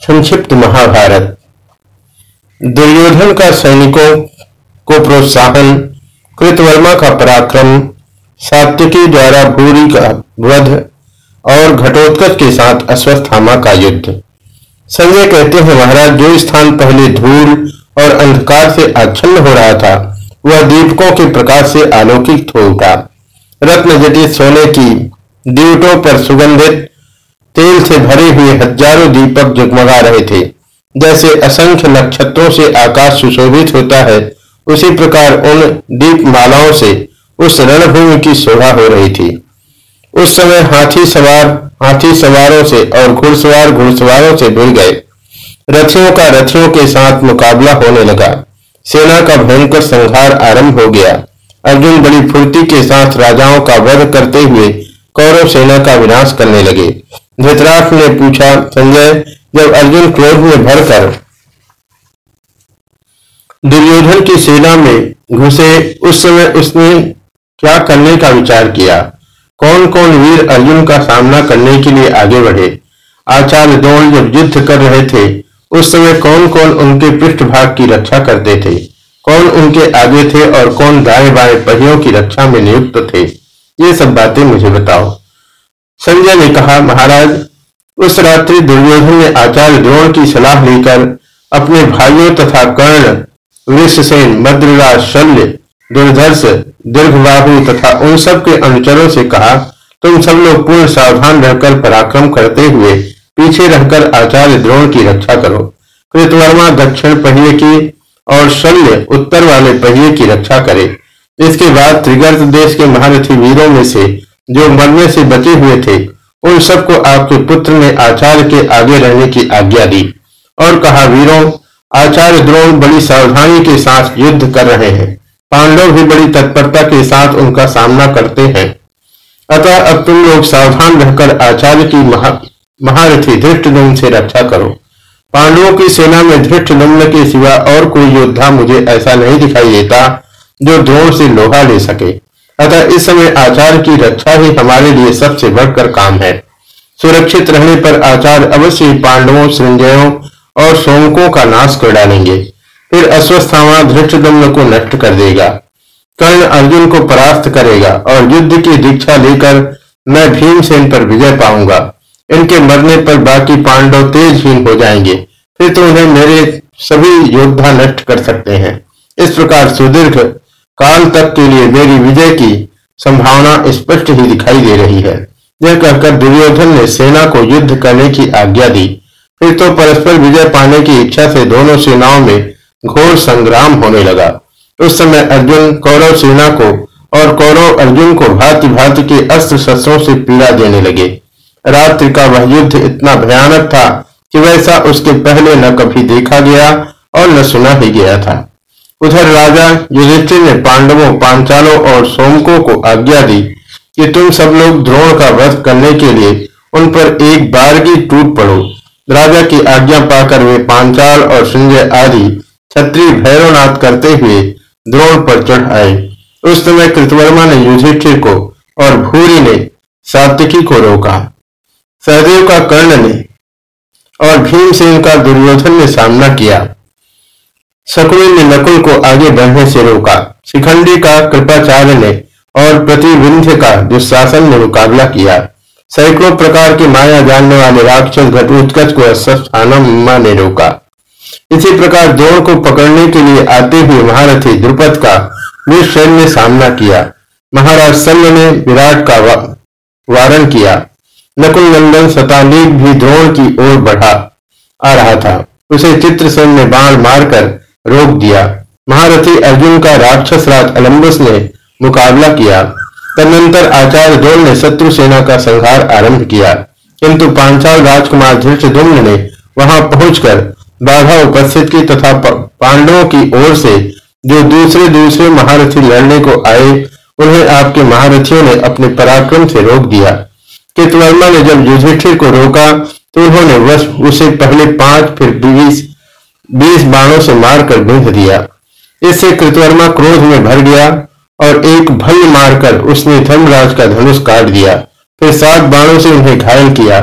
संक्षिप्त महाभारत। दुर्योधन का सैनिकों को प्रोत्साहन, कृतवर्मा का पराक्रम, सात्विकी द्वारा भूरी का वध और घटोत्कच के साथ अश्वस्थामा का युद्ध। संजय कहते हैं, महाराज, जो स्थान पहले धूल और अंधकार से आच्छन्न हो रहा था, वह दीपकों के प्रकाश से आलोकित हो उठा रत्न जटित सोने की दीवटों पर सुगंधित तेल से भरे हुए हज़ारों दीपक जगमगा रहे थे। जैसे असंख्य नक्षत्रों से आकाश सुशोभित होता है, उसी प्रकार उन दीप मालाओं से उस रणभूमि की शोभा हो रही थी। उस समय हाथी सवार, हाथी सवारों से और घुड़सवार घुड़सवारों से भिड़ गए। रथियों का रथियों के साथ मुकाबला होने लगा। सेना का भयंकर संहार आरंभ हो गया। अर्जुन बड़ी फुर्ती के साथ राजाओं का वध करते हुए कौरव सेना का विनाश करने लगे। धृतराष्ट्र ने पूछा, संजय, जब अर्जुन क्रोध में भरकर दुर्योधन की सेना में घुसे, उस समय उसने क्या करने का विचार किया? कौन कौन वीर अर्जुन का सामना करने के लिए आगे बढ़े? आचार्य द्रोण जब युद्ध कर रहे थे, उस समय कौन कौन उनके पृष्ठभाग की रक्षा करते थे? कौन उनके आगे थे और कौन दाएँ बाएँ पहियों की रक्षा में नियुक्त थे? ये सब बातें मुझे बताओ। संजय ने कहा, महाराज, उस रात्रि दुर्योधन ने आचार्य द्रोण की सलाह लेकर अपने भाइयों तथा कर्ण वृषसेन मद्रराज, शल्य, दुर्धर्ष दीर्घबाहु तथा उन सब के अनुचरों से कहा, तुम सब लोग पूर्ण सावधान रहकर पराक्रम करते हुए पीछे रहकर आचार्य द्रोण की रक्षा करो। कृतवर्मा दक्षिण पहिए की और शल्य उत्तर वाले पहिए की रक्षा करे। इसके बाद त्रिगर्त देश के महारथी वीरों में से जो मरने से बचे हुए थे उन सबको आपके पुत्र ने आचार्य के आगे रहने की आज्ञा दी और कहा वीरों आचार्य द्रोण बड़ी सावधानी के साथ युद्ध कर रहे हैं। पांडव भी बड़ी तत्परता के साथ उनका सामना करते हैं। अतः अब तुम लोग सावधान रहकर आचार्य की महा, महारथी धृष्ट से रक्षा करो। पांडवों की सेना में धृष्ट के सिवा और कोई योद्धा मुझे ऐसा नहीं दिखाई देता जो द्रोण से लोहा ले सके। अतः इस समय आचार्य की रक्षा ही हमारे लिए सबसे बढ़कर काम है। सुरक्षित रहने पर आचार्य अवश्य पांडवों संजयों और सोमकों का नाश कर डालेंगे। फिर अश्वस्थामा धृष्टदम्न को नष्ट कर देगा। कर्ण अर्जुन को परास्त करेगा और युद्ध की दीक्षा लेकर मैं भीमसेन पर विजय पाऊँगा। इनके मरने पर बाकी पांडव तेजहीन हो जाएँगे। फिर तो उन्हें मेरे सभी योद्धा नष्ट कर सकते हैं। इस प्रकार सुदीर्घ काल तक के लिए मेरी विजय की संभावना स्पष्ट ही दिखाई दे रही है। यह कहकर दुर्योधन ने सेना को युद्ध करने की आज्ञा दी। फिर तो परस्पर विजय पाने की इच्छा से दोनों सेनाओं में घोर संग्राम होने लगा। उस समय अर्जुन कौरव सेना को और कौरव अर्जुन को भांति भांति के अस्त्र शस्त्रों से पीड़ा देने लगे। रात्रि का वह युद्ध इतना भयानक था कि वैसा उसके पहले न कभी देखा गया और न सुना ही गया था। उधर राजा युधिष्ठिर ने पांडवों, पांचालों और सोमकों को आज्ञा दी कि तुम सब लोग द्रोण का वध करने के लिए उन पर एक बार की टूट पड़ो। राजा की आज्ञा पाकर वे पांचाल और संजय आदि छत्री भैरवनाथ करते हुए द्रोण पर चढ़ आए। उस समय कृतवर्मा ने युधिष्ठिर को और भूरी ने सात्विकी को रोका। सहदेव का कर्ण ने और भीमसेन का दुर्योधन ने सामना किया। शकुनी ने नकुल को आगे बढ़ने से रोका। शिखंडी का कृपाचार्य ने और प्रतिविंध्य का दुशासन ने मुकाबला किया। सैकड़ों प्रकार की माया जानने वाले राक्षस घटोत्कच को अश्वस्थानमा ने रोका। इसी प्रकार द्रोण को पकड़ने के लिए आते हुए महारथी द्रुपद का निश्चैन ने सामना किया। महाराज सल्ल ने विराट का वारण किया। नकुल नंदन सतानीक भी द्रोण की ओर बढ़ा आ रहा था। उसे चित्रसेन ने बाण मारकर रोक दिया। महारथी अर्जुन का राक्षस राज अलम्बस ने मुकाबला किया। तदनंतर आचार्य द्रोण ने शत्रु सेना का संहार आरंभ किया। किंतु पांचाल राजकुमार धृष्टधुम्न ने वहाँ पहुंचकर बाधा उपस्थित की तथा पांडवों की ओर से जो दूसरे दूसरे महारथी लड़ने को आए, उन्हें आपके महारथियों ने अपने पराक्रम से रोक दिया। कितवर्मा ने जब युधिष्ठिर को रोका तो उन्होंने वश उसे पहले पाँच, फिर बीस बीस बाणों से मारकर बिंध दिया। इससे कृतवर्मा क्रोध में भर गया और एक भय मारकर उसने धर्मराज का धनुष काट दिया। फिर सात बाणों से उन्हें घायल किया।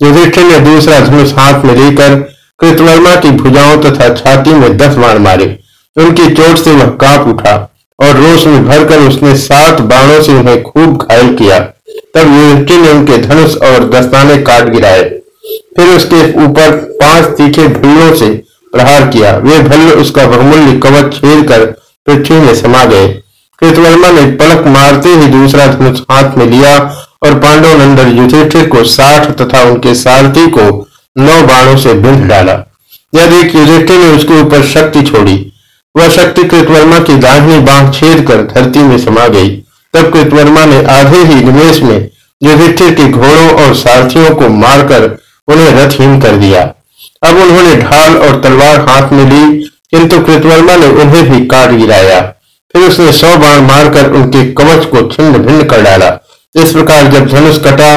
युधिष्ठिर ने दूसरा धनुष हाथ में लेकर कृतवर्मा की भुजाओं तथा छाती में दस बाण मारे। उनकी चोट से वह काँप उठा और रोष में भरकर उसने सात बाणों से उन्हें खूब घायल किया। तब युवती ने उनके धनुष और दस्ताने काट गिराए। फिर उसके ऊपर पाँच तीखे भल्लों से प्रहार किया। वे भल्ल उसका बहुमूल्य कवच छेद कर पृथ्वी में समा गए। कृतवर्मा ने पलक मारते ही दूसरा धनुष हाथ में लिया और पांडव नंदन युधिष्ठिर को साठ तथा उनके सारथी को नौ बाणों से बिंध डाला। यह देख युधिष्ठिर ने उसके ऊपर शक्ति छोड़ी। वह शक्ति कृतवर्मा की दाहिनी बांह छेद कर धरती में समा गई। तब कृतवर्मा ने आधे ही निवेश में युधिष्ठिर के घोड़ों और सारथियों को मारकर उन्हें रथहीन कर दिया। अब उन्होंने ढाल और तलवार हाथ में ली, किंतु कृतवर्मा ने उन्हें भी काट गिराया। फिर उसने सौ बाण मारकर उनके कवच को छिन्न भिन्न कर डाला। इस प्रकार जब धनुष कटा,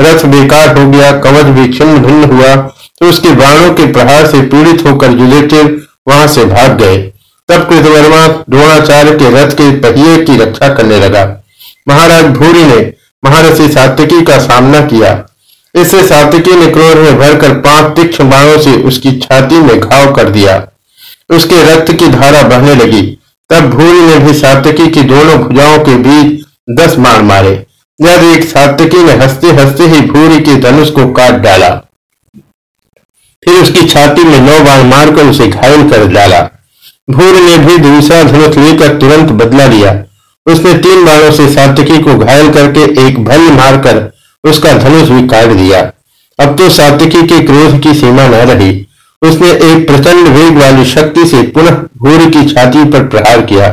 रथ बेकार हो गया, कवच भी छिन्न भिन्न हुआ तो उसके बाणों के प्रहार से पीड़ित होकर युधिष्ठिर वहाँ से भाग गए। तब कृतवर्मा द्रोणाचार्य के रथ के पहिए की रक्षा करने लगा। महाराज भूरी ने महारथी सात्विकी का सामना किया। इससे सात्विकी ने क्रोध में भरकर पाँच तीक्ष्ण बाणों से उसकी छाती में घाव कर दिया। उसके रक्त की धारा बहने लगी। तब भूरी ने भी सात्विकी की दोनों भुजाओं के बीच दस बाण मारे। जब एक सात्विकी ने हँसते हँसते ही भूरी के धनुष को काट डाला। फिर उसकी छाती में नौ बाण मारकर उसे घायल कर डाला। भूर ने भी दूसरा धनुष लेकर तुरंत बदला लिया। उसने तीन बाणों से सात्विकी को घायल करके एक भल मारकर उसका धनुष भी काट दिया। अब तो सात्विकी के क्रोध की सीमा न रही। उसने एक प्रचंड वेग वाली शक्ति से पुनः भूरी की छाती पर प्रहार किया।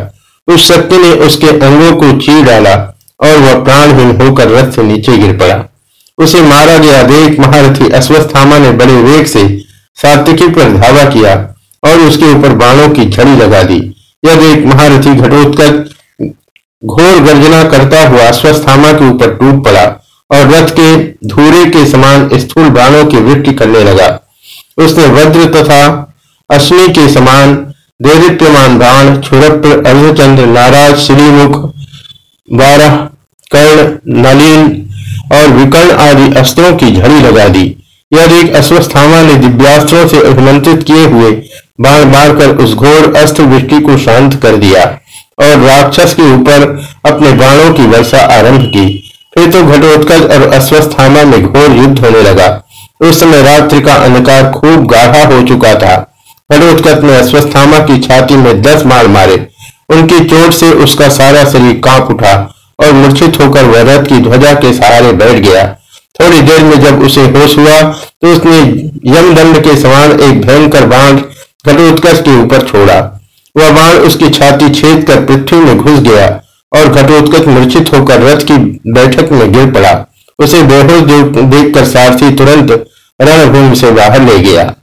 उस शक्ति ने उसके अंगों को चीर डाला और वह प्राणहीन होकर रथ से नीचे गिर पड़ा। उसे मारा गया देख महारथी अश्वस्थामा ने बड़े वेग से सात्विकी पर धावा किया और उसके ऊपर बाणों की झड़ी लगा दी। यह देख महारथी घटोत्कच घोर गर्जना करता हुआ अश्वस्थामा के ऊपर टूट पड़ा। और रथ के धूरे के समान स्थूल बाणों की वृत्ति करने लगा। उसने वज्र तथा अश्नि के समान देदिप्यमान बाण छुरप्र अर्धचंद्र, नाराज़, श्रीमुख बारह कर्ण, नलीन और विकर्ण आदि अस्त्रों की झड़ी लगा दी। यह देख अश्वस्थामा ने दिव्यास्त्रों से अभिमंत्रित किए हुए बाण मारकर उस घोर अस्त्र वृष्टि को शांत कर दिया और राक्षस के ऊपर अपने बाणों की वर्षा आरंभ की। फिर तो घटोत्कच और अश्वस्थामा में घोर युद्ध होने लगा। उस समय रात्रि का अंधकार खूब गाढ़ा हो चुका था। घटोत्कच ने अश्वस्थामा की छाती में दस मार मारे। उनकी चोट से उसका सारा शरीर काँप उठा और मूर्छित होकर वह रथ की ध्वजा के सहारे बैठ गया। थोड़ी देर में जब उसे होश हुआ तो उसने यमदंड के समान एक भयंकर बाण घटोत्कच के ऊपर छोड़ा। वह बाण उसकी छाती छेद कर पृथ्वी में घुस गया। और घटोत्कच मूर्छित होकर रथ की बैठक में गिर पड़ा। उसे बेहोश देखकर सारथी तुरंत रणभूमि से बाहर ले गया।